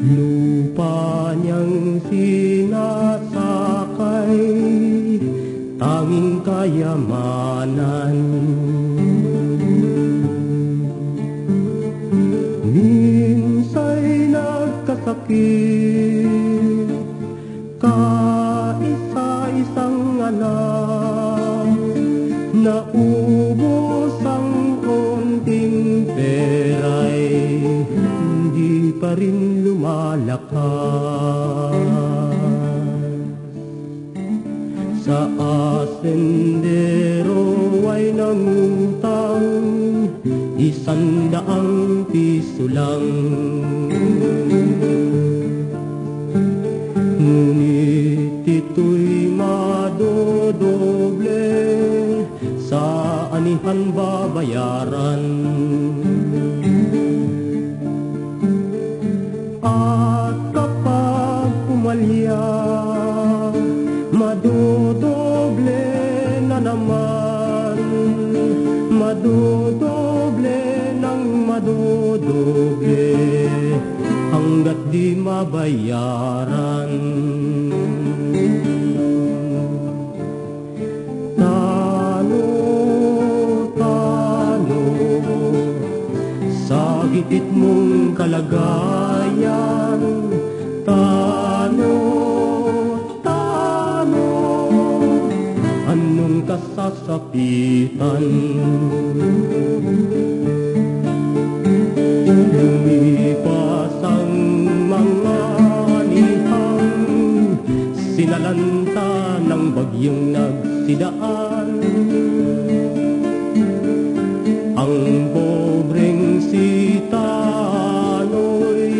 Lupa niyang sinasakay Tanging kayamanan. Minsa'y nagkasakit Kaisa-isang anak Naubos ang pa rin lumalakas. Sa asendero ay nangutang Isandaang piso lang. Ngunit ito'y madodoble Sa anihan babayaran madodoble Hanggat di mabayaran. Tano, tano Sa gipit mong kalagayan. Tano, tano Anong kasasapitan nagsidaan Ang pobreng si Tanoy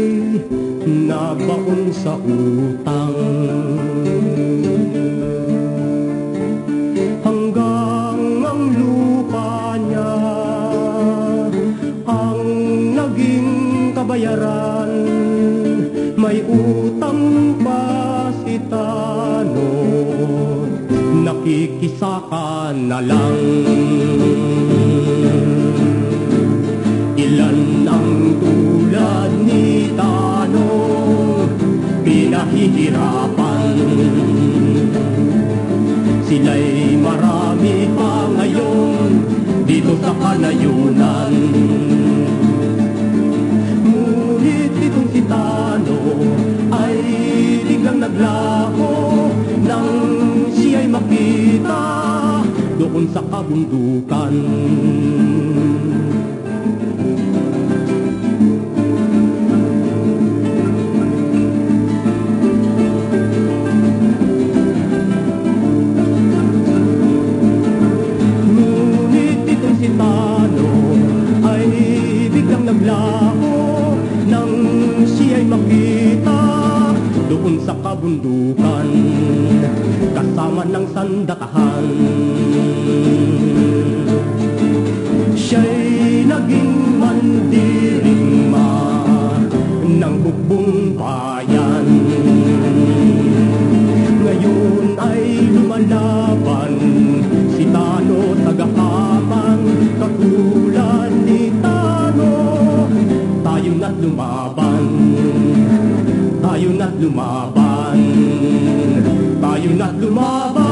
Nabaon sa utang. Hanggang ang lupa niya Ang naging kabayaran. May utang pa si Tano Nakikisaka na lang. Ilan ang tulad ni Tano Pinahihirapan. Sila'y marami pa ngayon dito sa kanayunan sa kabundukan. Ngunit itong si Tano ay biglang naglaho Nang siya'y makita doon sa kabundukan Kasama ng sandatahan ng bukbong bayan. Ngayon ay lumalaban Si Tano tagahapang Katulad ni Tano. Tayo na't lumaban Tayo na't lumaban Tayo na't lumaban